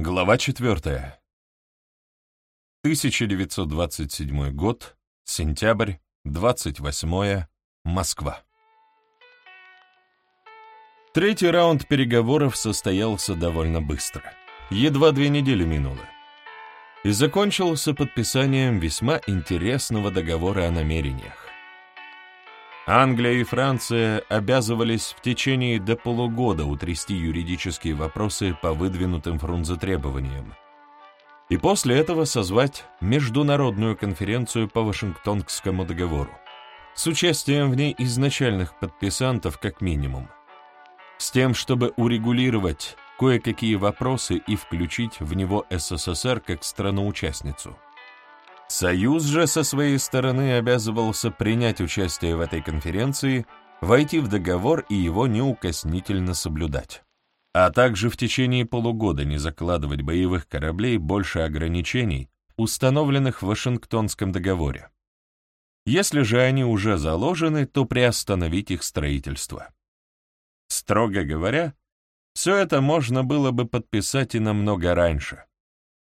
Глава 4. 1927 год, сентябрь, 28 Москва. Третий раунд переговоров состоялся довольно быстро. Едва две недели минуло. И закончился подписанием весьма интересного договора о намерениях. Англия и Франция обязывались в течение до полугода утрясти юридические вопросы по выдвинутым Фрунзе требованиям, и после этого созвать международную конференцию по Вашингтонскому договору с участием в ней изначальных подписантов как минимум, с тем, чтобы урегулировать кое-какие вопросы и включить в него СССР как страну-участницу. Союз же со своей стороны обязывался принять участие в этой конференции, войти в договор и его неукоснительно соблюдать, а также в течение полугода не закладывать боевых кораблей больше ограничений, установленных в Вашингтонском договоре. Если же они уже заложены, то приостановить их строительство. Строго говоря, все это можно было бы подписать и намного раньше.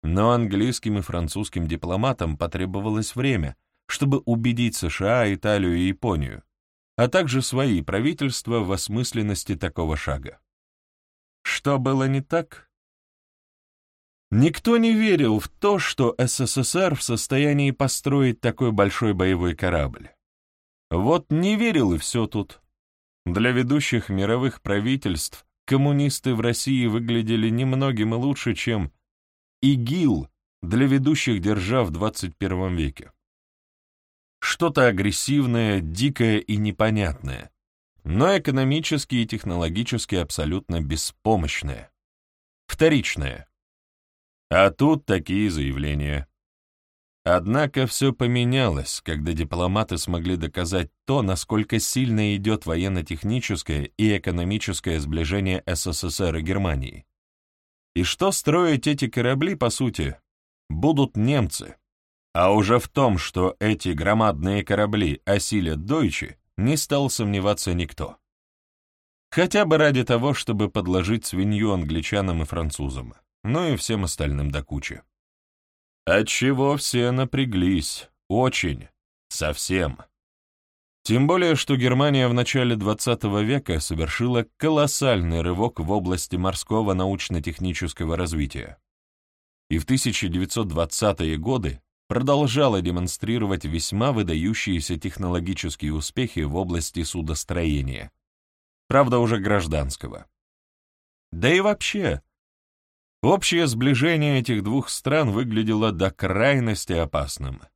Но английским и французским дипломатам потребовалось время, чтобы убедить США, Италию и Японию, а также свои правительства в осмысленности такого шага. Что было не так? Никто не верил в то, что СССР в состоянии построить такой большой боевой корабль. Вот не верил и все тут. Для ведущих мировых правительств коммунисты в России выглядели немногим лучше, чем ИГИЛ для ведущих держав в 21 веке. Что-то агрессивное, дикое и непонятное, но экономически и технологически абсолютно беспомощное. Вторичное. А тут такие заявления. Однако все поменялось, когда дипломаты смогли доказать то, насколько сильно идет военно-техническое и экономическое сближение СССР и Германии. И что строить эти корабли, по сути, будут немцы. А уже в том, что эти громадные корабли осилят дойчи, не стал сомневаться никто. Хотя бы ради того, чтобы подложить свинью англичанам и французам, ну и всем остальным до кучи. Отчего все напряглись, очень, совсем. Тем более, что Германия в начале XX века совершила колоссальный рывок в области морского научно-технического развития. И в 1920-е годы продолжала демонстрировать весьма выдающиеся технологические успехи в области судостроения, правда уже гражданского. Да и вообще, общее сближение этих двух стран выглядело до крайности опасным –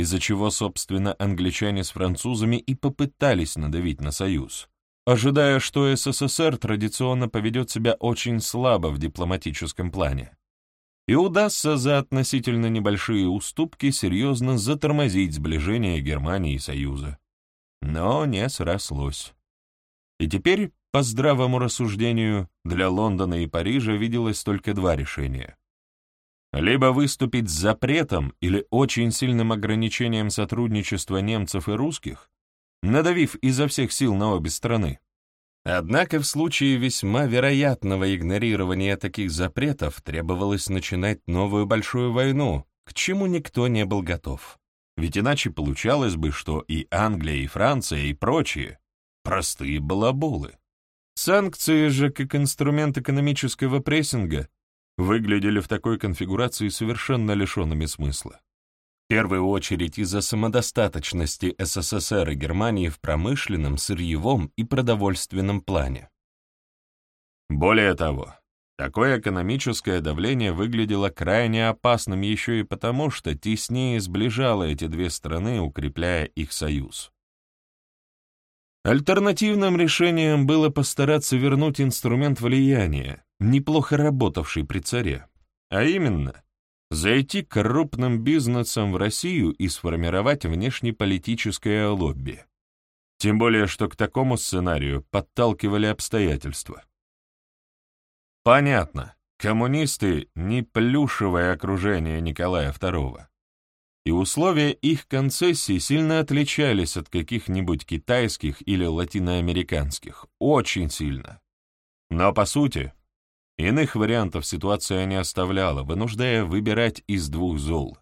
из-за чего, собственно, англичане с французами и попытались надавить на союз, ожидая, что СССР традиционно поведет себя очень слабо в дипломатическом плане и удастся за относительно небольшие уступки серьезно затормозить сближение Германии и Союза. Но не срослось. И теперь, по здравому рассуждению, для Лондона и Парижа виделось только два решения либо выступить с запретом или очень сильным ограничением сотрудничества немцев и русских, надавив изо всех сил на обе страны. Однако в случае весьма вероятного игнорирования таких запретов требовалось начинать новую большую войну, к чему никто не был готов. Ведь иначе получалось бы, что и Англия, и Франция, и прочие — простые балаболы. Санкции же, как инструмент экономического прессинга, выглядели в такой конфигурации совершенно лишенными смысла. В первую очередь из-за самодостаточности СССР и Германии в промышленном, сырьевом и продовольственном плане. Более того, такое экономическое давление выглядело крайне опасным еще и потому, что теснее сближало эти две страны, укрепляя их союз. Альтернативным решением было постараться вернуть инструмент влияния, неплохо работавший при царе, а именно зайти крупным бизнесом в Россию и сформировать внешнеполитическое лобби. Тем более, что к такому сценарию подталкивали обстоятельства. Понятно, коммунисты — не плюшевое окружение Николая II, и условия их концессии сильно отличались от каких-нибудь китайских или латиноамериканских, очень сильно. Но, по сути, Иных вариантов ситуация не оставляла, вынуждая выбирать из двух зол.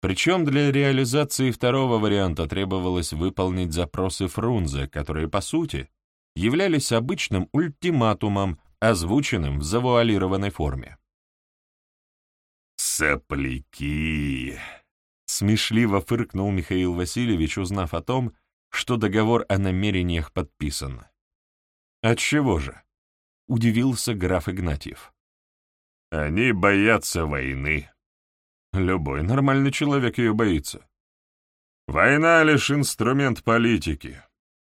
Причем для реализации второго варианта требовалось выполнить запросы Фрунзе, которые, по сути, являлись обычным ультиматумом, озвученным в завуалированной форме. «Сопляки!» — смешливо фыркнул Михаил Васильевич, узнав о том, что договор о намерениях подписан. «Отчего же?» — удивился граф Игнатьев. «Они боятся войны», Любой нормальный человек ее боится. Война — лишь инструмент политики.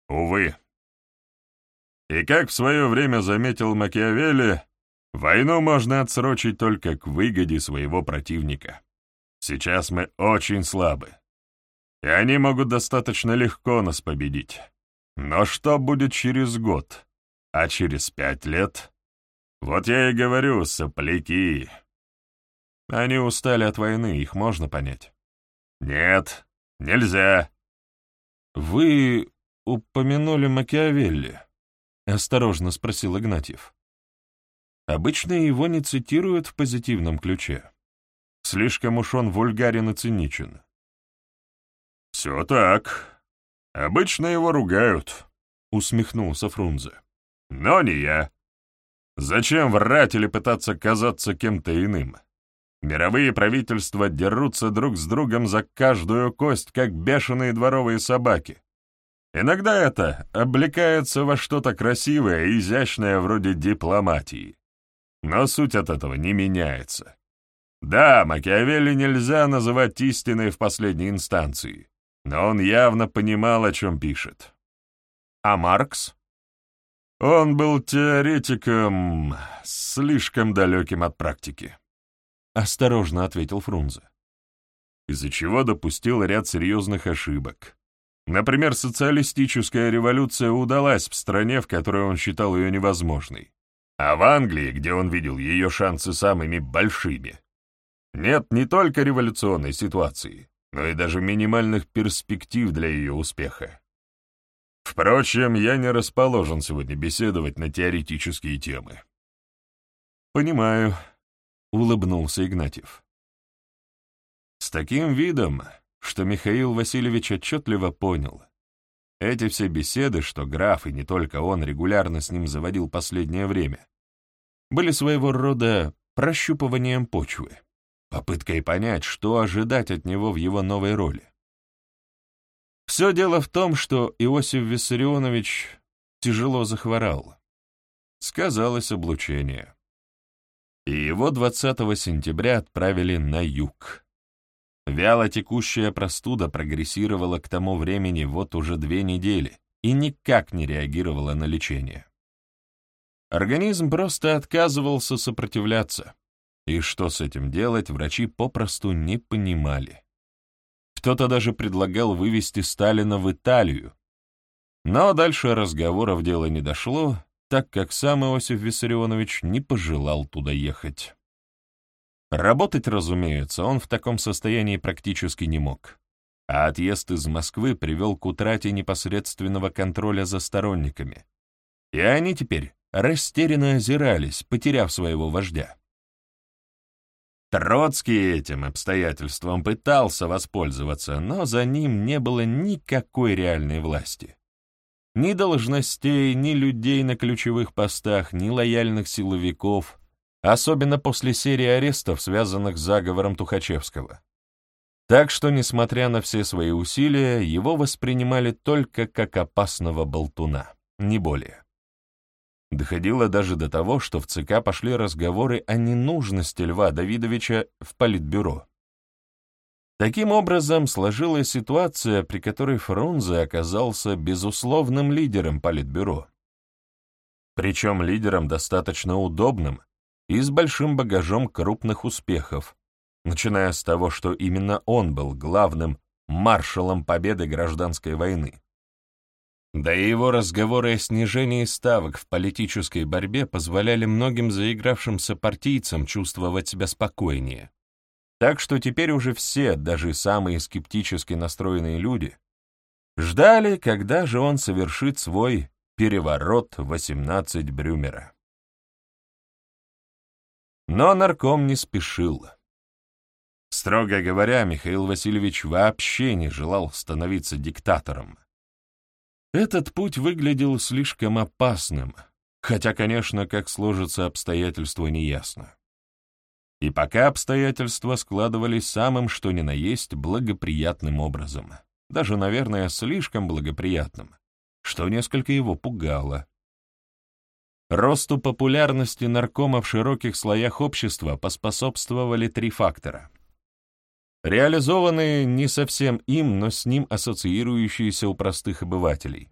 Увы. И как в свое время заметил Макиавелли, войну можно отсрочить только к выгоде своего противника. Сейчас мы очень слабы, и они могут достаточно легко нас победить. Но что будет через год, а через пять лет? Вот я и говорю, сопляки. Они устали от войны, их можно понять. Нет, нельзя. Вы упомянули Макиавелли? Осторожно спросил Игнатьев. Обычно его не цитируют в позитивном ключе. Слишком уж он вульгарен и циничен. «Все так. Обычно его ругают», — усмехнулся Фрунзе. «Но не я. Зачем врать или пытаться казаться кем-то иным? Мировые правительства дерутся друг с другом за каждую кость, как бешеные дворовые собаки. Иногда это облекается во что-то красивое и изящное вроде дипломатии. Но суть от этого не меняется. Да, Макиавелли нельзя называть истиной в последней инстанции, но он явно понимал, о чем пишет. А Маркс? Он был теоретиком, слишком далеким от практики. — осторожно ответил Фрунзе. Из-за чего допустил ряд серьезных ошибок. Например, социалистическая революция удалась в стране, в которой он считал ее невозможной. А в Англии, где он видел ее шансы самыми большими, нет не только революционной ситуации, но и даже минимальных перспектив для ее успеха. Впрочем, я не расположен сегодня беседовать на теоретические темы. «Понимаю», улыбнулся Игнатьев. С таким видом, что Михаил Васильевич отчетливо понял. Эти все беседы, что граф, и не только он, регулярно с ним заводил последнее время, были своего рода прощупыванием почвы, попыткой понять, что ожидать от него в его новой роли. Все дело в том, что Иосиф Виссарионович тяжело захворал. Сказалось облучение и его 20 сентября отправили на юг. Вяло текущая простуда прогрессировала к тому времени вот уже две недели и никак не реагировала на лечение. Организм просто отказывался сопротивляться, и что с этим делать, врачи попросту не понимали. Кто-то даже предлагал вывести Сталина в Италию, но дальше разговоров дело не дошло, так как сам Иосиф Виссарионович не пожелал туда ехать. Работать, разумеется, он в таком состоянии практически не мог, а отъезд из Москвы привел к утрате непосредственного контроля за сторонниками, и они теперь растерянно озирались, потеряв своего вождя. Троцкий этим обстоятельством пытался воспользоваться, но за ним не было никакой реальной власти. Ни должностей, ни людей на ключевых постах, ни лояльных силовиков, особенно после серии арестов, связанных с заговором Тухачевского. Так что, несмотря на все свои усилия, его воспринимали только как опасного болтуна, не более. Доходило даже до того, что в ЦК пошли разговоры о ненужности Льва Давидовича в Политбюро. Таким образом, сложилась ситуация, при которой Фрунзе оказался безусловным лидером Политбюро. Причем лидером достаточно удобным и с большим багажом крупных успехов, начиная с того, что именно он был главным маршалом победы гражданской войны. Да и его разговоры о снижении ставок в политической борьбе позволяли многим заигравшимся партийцам чувствовать себя спокойнее. Так что теперь уже все, даже самые скептически настроенные люди, ждали, когда же он совершит свой переворот 18 Брюмера. Но нарком не спешил. Строго говоря, Михаил Васильевич вообще не желал становиться диктатором. Этот путь выглядел слишком опасным, хотя, конечно, как сложатся обстоятельства, неясно. И пока обстоятельства складывались самым что ни на есть благоприятным образом, даже, наверное, слишком благоприятным, что несколько его пугало. Росту популярности наркома в широких слоях общества поспособствовали три фактора. Реализованные не совсем им, но с ним ассоциирующиеся у простых обывателей.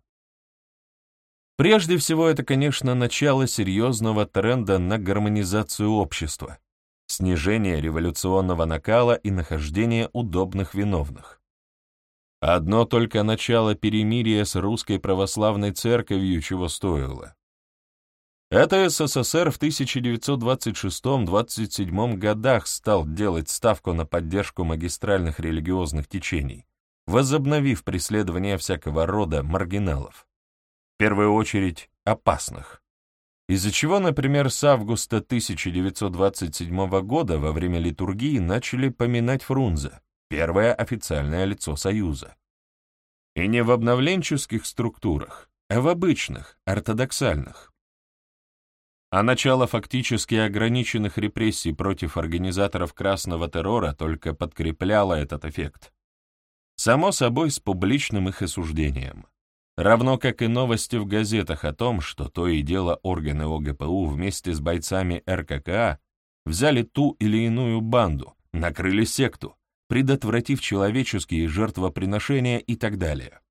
Прежде всего, это, конечно, начало серьезного тренда на гармонизацию общества, снижение революционного накала и нахождение удобных виновных. Одно только начало перемирия с русской православной церковью чего стоило. Это СССР в 1926-27 годах стал делать ставку на поддержку магистральных религиозных течений, возобновив преследование всякого рода маргиналов. В первую очередь опасных из-за чего, например, с августа 1927 года во время литургии начали поминать Фрунзе, первое официальное лицо Союза. И не в обновленческих структурах, а в обычных, ортодоксальных. А начало фактически ограниченных репрессий против организаторов красного террора только подкрепляло этот эффект. Само собой, с публичным их осуждением равно как и новости в газетах о том, что то и дело органы ОГПУ вместе с бойцами РККА взяли ту или иную банду, накрыли секту, предотвратив человеческие жертвоприношения и так далее.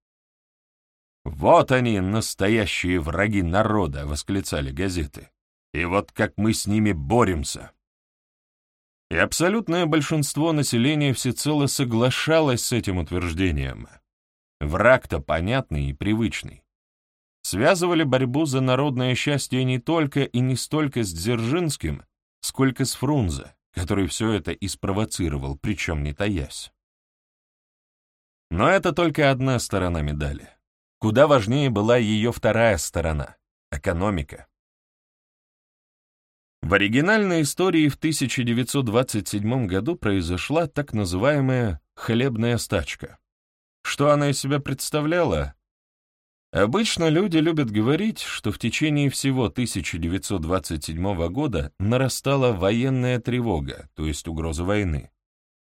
«Вот они, настоящие враги народа!» — восклицали газеты. «И вот как мы с ними боремся!» И абсолютное большинство населения всецело соглашалось с этим утверждением — Враг-то понятный и привычный. Связывали борьбу за народное счастье не только и не столько с Дзержинским, сколько с Фрунзе, который все это и спровоцировал, причем не таясь. Но это только одна сторона медали. Куда важнее была ее вторая сторона — экономика. В оригинальной истории в 1927 году произошла так называемая «хлебная стачка». Что она из себя представляла? Обычно люди любят говорить, что в течение всего 1927 года нарастала военная тревога, то есть угроза войны,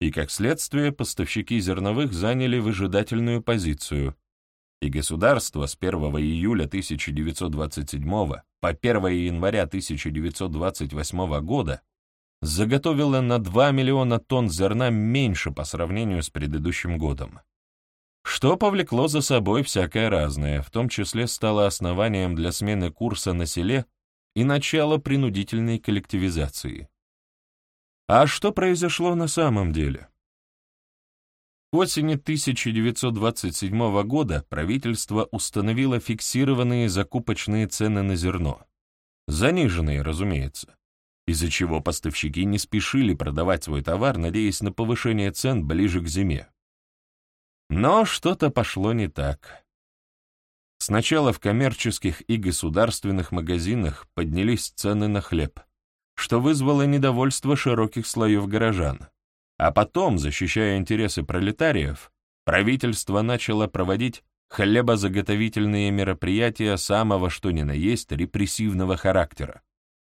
и, как следствие, поставщики зерновых заняли выжидательную позицию, и государство с 1 июля 1927 по 1 января 1928 года заготовило на 2 миллиона тонн зерна меньше по сравнению с предыдущим годом что повлекло за собой всякое разное, в том числе стало основанием для смены курса на селе и начала принудительной коллективизации. А что произошло на самом деле? Осени 1927 года правительство установило фиксированные закупочные цены на зерно. Заниженные, разумеется, из-за чего поставщики не спешили продавать свой товар, надеясь на повышение цен ближе к зиме. Но что-то пошло не так. Сначала в коммерческих и государственных магазинах поднялись цены на хлеб, что вызвало недовольство широких слоев горожан. А потом, защищая интересы пролетариев, правительство начало проводить хлебозаготовительные мероприятия самого что ни на есть репрессивного характера,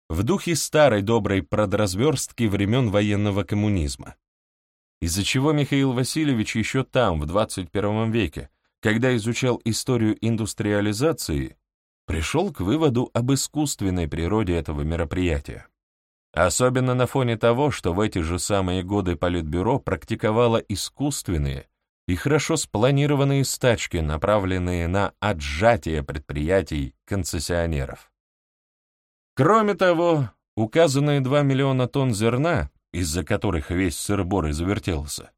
в духе старой доброй продразверстки времен военного коммунизма из-за чего Михаил Васильевич еще там, в 21 веке, когда изучал историю индустриализации, пришел к выводу об искусственной природе этого мероприятия. Особенно на фоне того, что в эти же самые годы Политбюро практиковало искусственные и хорошо спланированные стачки, направленные на отжатие предприятий концессионеров. Кроме того, указанные 2 миллиона тонн зерна из-за которых весь сыр-бор и завертелся,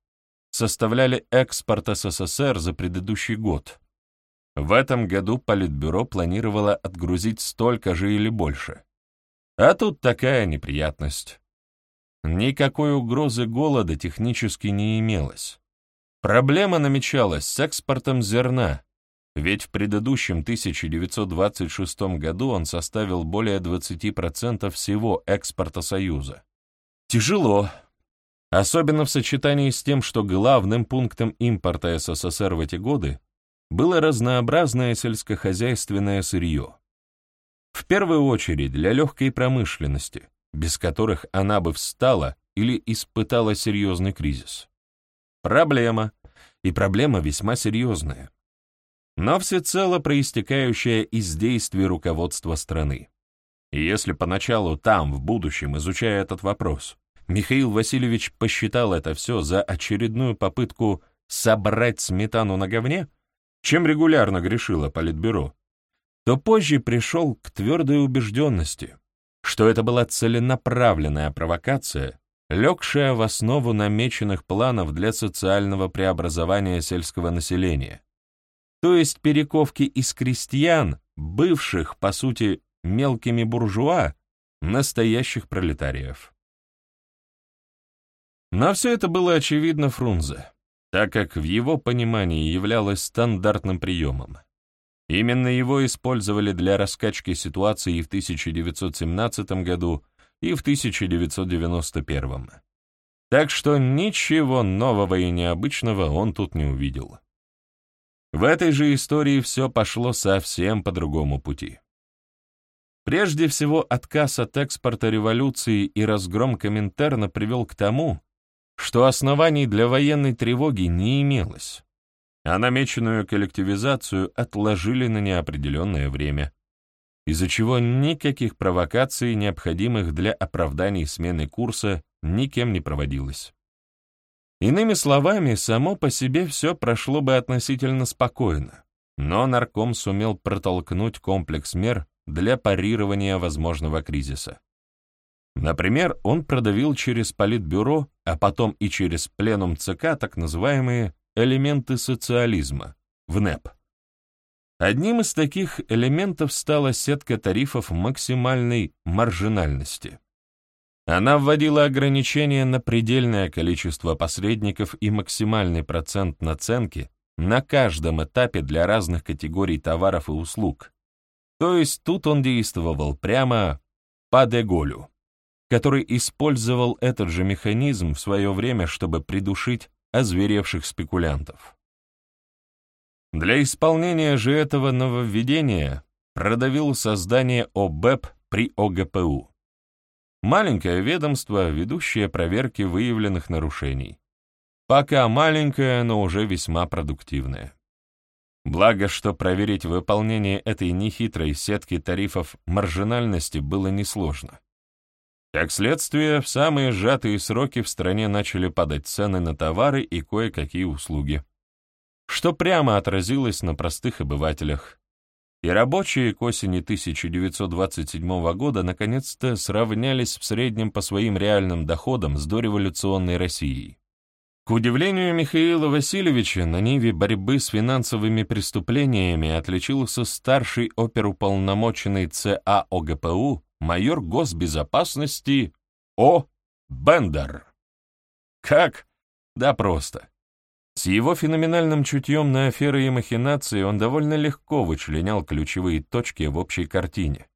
составляли экспорт СССР за предыдущий год. В этом году Политбюро планировало отгрузить столько же или больше. А тут такая неприятность. Никакой угрозы голода технически не имелось. Проблема намечалась с экспортом зерна, ведь в предыдущем 1926 году он составил более 20% всего экспорта Союза. Тяжело. Особенно в сочетании с тем, что главным пунктом импорта СССР в эти годы было разнообразное сельскохозяйственное сырье. В первую очередь для легкой промышленности, без которых она бы встала или испытала серьезный кризис. Проблема, и проблема весьма серьезная, но всецело проистекающая из действий руководства страны. И если поначалу там, в будущем, изучая этот вопрос, Михаил Васильевич посчитал это все за очередную попытку собрать сметану на говне, чем регулярно грешило Политбюро, то позже пришел к твердой убежденности, что это была целенаправленная провокация, легшая в основу намеченных планов для социального преобразования сельского населения, то есть перековки из крестьян, бывших, по сути, мелкими буржуа, настоящих пролетариев. Но все это было очевидно Фрунзе, так как в его понимании являлось стандартным приемом. Именно его использовали для раскачки ситуации в 1917 году и в 1991. Так что ничего нового и необычного он тут не увидел. В этой же истории все пошло совсем по другому пути. Прежде всего, отказ от экспорта революции и разгром Коминтерна привел к тому, что оснований для военной тревоги не имелось а намеченную коллективизацию отложили на неопределенное время, из-за чего никаких провокаций, необходимых для оправданий смены курса, никем не проводилось. Иными словами, само по себе все прошло бы относительно спокойно, но нарком сумел протолкнуть комплекс мер для парирования возможного кризиса. Например, он продавил через Политбюро, а потом и через Пленум ЦК так называемые элементы социализма, в НЭП. Одним из таких элементов стала сетка тарифов максимальной маржинальности. Она вводила ограничения на предельное количество посредников и максимальный процент наценки на каждом этапе для разных категорий товаров и услуг. То есть тут он действовал прямо по Деголю, который использовал этот же механизм в свое время, чтобы придушить озверевших спекулянтов. Для исполнения же этого нововведения продавил создание ОБЭП при ОГПУ. Маленькое ведомство, ведущее проверки выявленных нарушений. Пока маленькое, но уже весьма продуктивное. Благо, что проверить выполнение этой нехитрой сетки тарифов маржинальности было несложно. Как следствие, в самые сжатые сроки в стране начали падать цены на товары и кое-какие услуги, что прямо отразилось на простых обывателях. И рабочие к осени 1927 года наконец-то сравнялись в среднем по своим реальным доходам с дореволюционной Россией. К удивлению Михаила Васильевича, на ниве борьбы с финансовыми преступлениями отличился старший оперуполномоченный ЦА ОГПУ майор госбезопасности О. Бендер. Как? Да просто. С его феноменальным чутьем на аферы и махинации он довольно легко вычленял ключевые точки в общей картине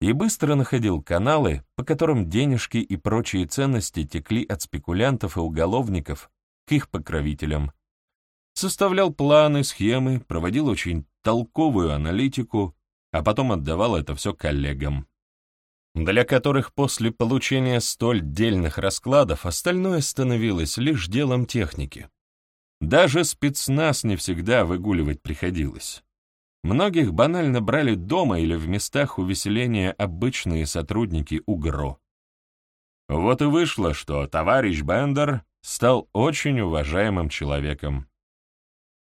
и быстро находил каналы, по которым денежки и прочие ценности текли от спекулянтов и уголовников к их покровителям. Составлял планы, схемы, проводил очень толковую аналитику, а потом отдавал это все коллегам для которых после получения столь дельных раскладов остальное становилось лишь делом техники. Даже спецназ не всегда выгуливать приходилось. Многих банально брали дома или в местах увеселения обычные сотрудники УГРО. Вот и вышло, что товарищ Бендер стал очень уважаемым человеком.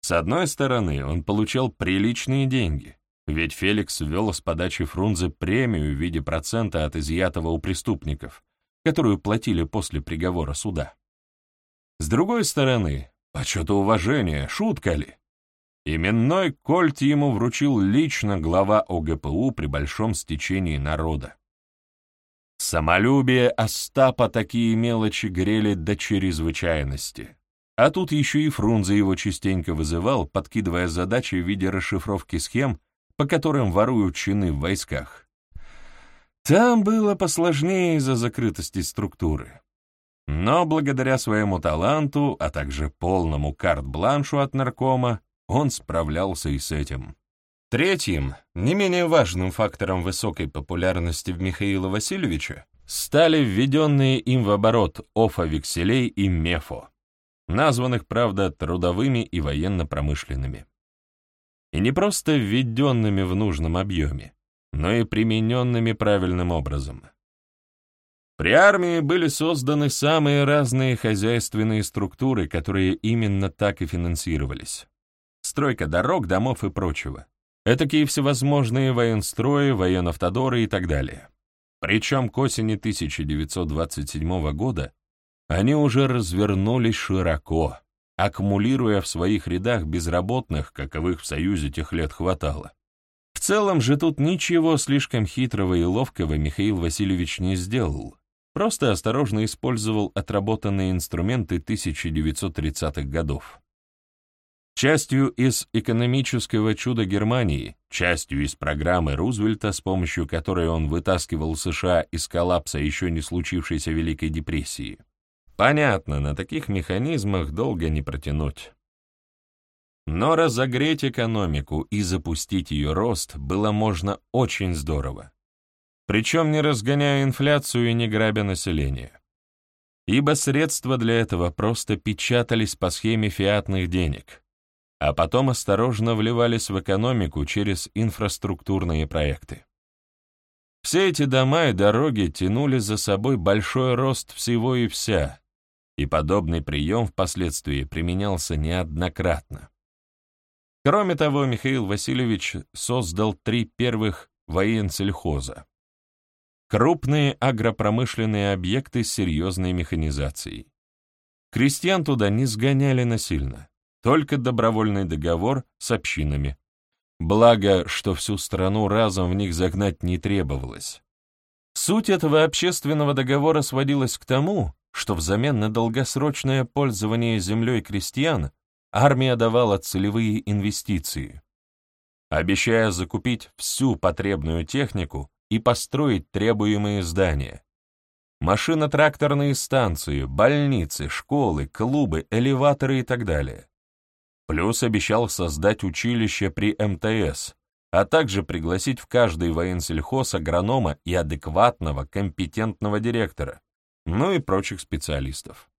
С одной стороны, он получал приличные деньги, ведь Феликс ввел с подачи Фрунзе премию в виде процента от изъятого у преступников, которую платили после приговора суда. С другой стороны, почет уважения, шутка ли? Именной кольт ему вручил лично глава ОГПУ при большом стечении народа. Самолюбие Остапа такие мелочи грели до чрезвычайности. А тут еще и Фрунзе его частенько вызывал, подкидывая задачи в виде расшифровки схем по которым воруют чины в войсках. Там было посложнее из-за закрытости структуры. Но благодаря своему таланту, а также полному карт-бланшу от наркома, он справлялся и с этим. Третьим, не менее важным фактором высокой популярности в Михаила Васильевича стали введенные им в оборот офа-векселей и мефо, названных, правда, трудовыми и военно-промышленными. И не просто введенными в нужном объеме, но и примененными правильным образом. При армии были созданы самые разные хозяйственные структуры, которые именно так и финансировались. Стройка дорог, домов и прочего. Этакие всевозможные военстрои, военавтодоры и так далее. Причем к осени 1927 года они уже развернулись широко, аккумулируя в своих рядах безработных, каковых в Союзе тех лет хватало. В целом же тут ничего слишком хитрого и ловкого Михаил Васильевич не сделал, просто осторожно использовал отработанные инструменты 1930-х годов. Частью из экономического чуда Германии, частью из программы Рузвельта, с помощью которой он вытаскивал США из коллапса еще не случившейся Великой депрессии. Понятно, на таких механизмах долго не протянуть. Но разогреть экономику и запустить ее рост было можно очень здорово. Причем не разгоняя инфляцию и не грабя население. Ибо средства для этого просто печатались по схеме фиатных денег, а потом осторожно вливались в экономику через инфраструктурные проекты. Все эти дома и дороги тянули за собой большой рост всего и вся, и подобный прием впоследствии применялся неоднократно. Кроме того, Михаил Васильевич создал три первых военсельхоза. Крупные агропромышленные объекты с серьезной механизацией. Крестьян туда не сгоняли насильно только добровольный договор с общинами. Благо, что всю страну разом в них загнать не требовалось. Суть этого общественного договора сводилась к тому, что взамен на долгосрочное пользование землей крестьян армия давала целевые инвестиции, обещая закупить всю потребную технику и построить требуемые здания. Машино-тракторные станции, больницы, школы, клубы, элеваторы и так далее. Плюс обещал создать училище при МТС, а также пригласить в каждый военсельхоз агронома и адекватного, компетентного директора, ну и прочих специалистов.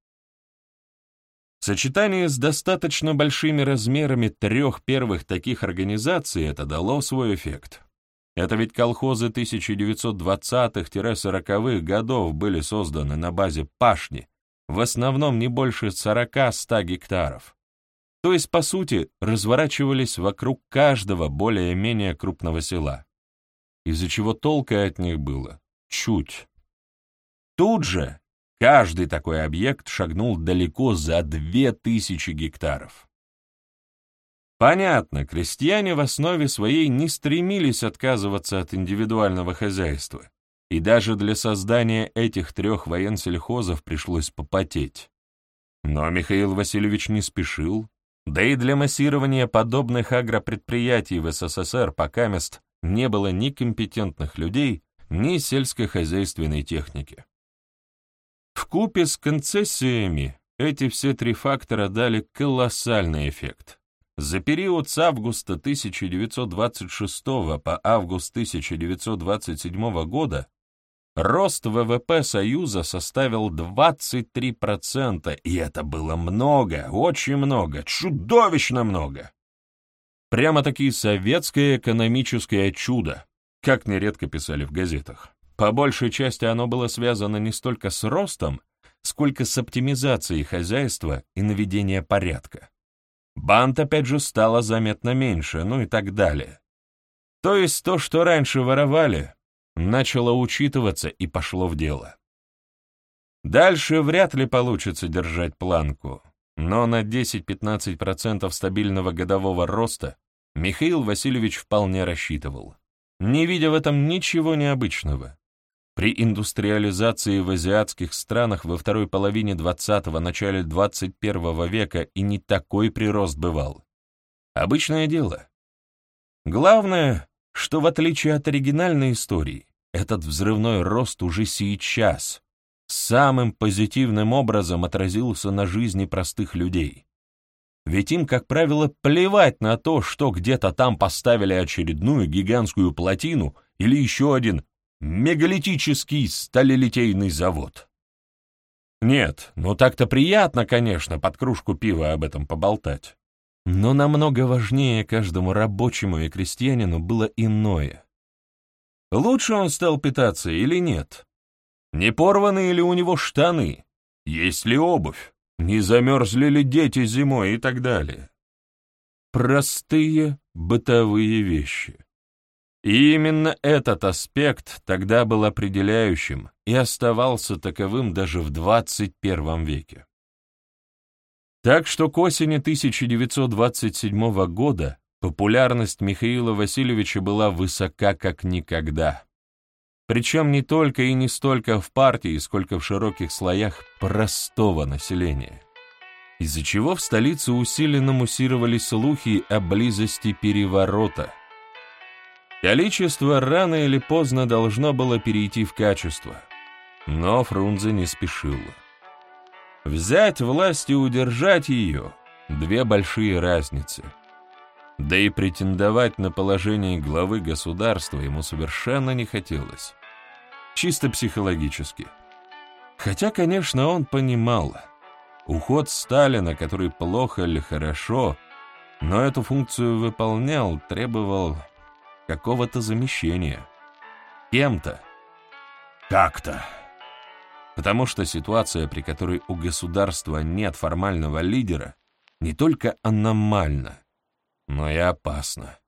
В сочетании с достаточно большими размерами трех первых таких организаций это дало свой эффект. Это ведь колхозы 1920-40-х годов были созданы на базе пашни, в основном не больше 40-100 гектаров то есть, по сути, разворачивались вокруг каждого более-менее крупного села, из-за чего толка от них было чуть. Тут же каждый такой объект шагнул далеко за две тысячи гектаров. Понятно, крестьяне в основе своей не стремились отказываться от индивидуального хозяйства, и даже для создания этих трех военсельхозов пришлось попотеть. Но Михаил Васильевич не спешил, да и для массирования подобных агропредприятий в СССР пока мест не было ни компетентных людей, ни сельскохозяйственной техники. В купе с концессиями эти все три фактора дали колоссальный эффект. За период с августа 1926 по август 1927 года Рост ВВП Союза составил 23%, и это было много, очень много, чудовищно много. Прямо-таки советское экономическое чудо, как нередко писали в газетах. По большей части оно было связано не столько с ростом, сколько с оптимизацией хозяйства и наведением порядка. Банд опять же стало заметно меньше, ну и так далее. То есть то, что раньше воровали, начало учитываться и пошло в дело. Дальше вряд ли получится держать планку, но на 10-15% стабильного годового роста Михаил Васильевич вполне рассчитывал, не видя в этом ничего необычного. При индустриализации в азиатских странах во второй половине 20-го, начале 21 века и не такой прирост бывал. Обычное дело. Главное, что в отличие от оригинальной истории, этот взрывной рост уже сейчас самым позитивным образом отразился на жизни простых людей. Ведь им, как правило, плевать на то, что где-то там поставили очередную гигантскую плотину или еще один мегалитический сталелитейный завод. Нет, ну так-то приятно, конечно, под кружку пива об этом поболтать. Но намного важнее каждому рабочему и крестьянину было иное. Лучше он стал питаться или нет? Не порваны ли у него штаны? Есть ли обувь? Не замерзли ли дети зимой и так далее? Простые бытовые вещи. И именно этот аспект тогда был определяющим и оставался таковым даже в 21 веке. Так что к осени 1927 года популярность Михаила Васильевича была высока как никогда. Причем не только и не столько в партии, сколько в широких слоях простого населения. Из-за чего в столице усиленно муссировались слухи о близости переворота. Количество рано или поздно должно было перейти в качество, но Фрунзе не спешил. Взять власть и удержать ее — две большие разницы. Да и претендовать на положение главы государства ему совершенно не хотелось. Чисто психологически. Хотя, конечно, он понимал. Уход Сталина, который плохо или хорошо, но эту функцию выполнял, требовал какого-то замещения. Кем-то. Как-то потому что ситуация, при которой у государства нет формального лидера, не только аномальна, но и опасна.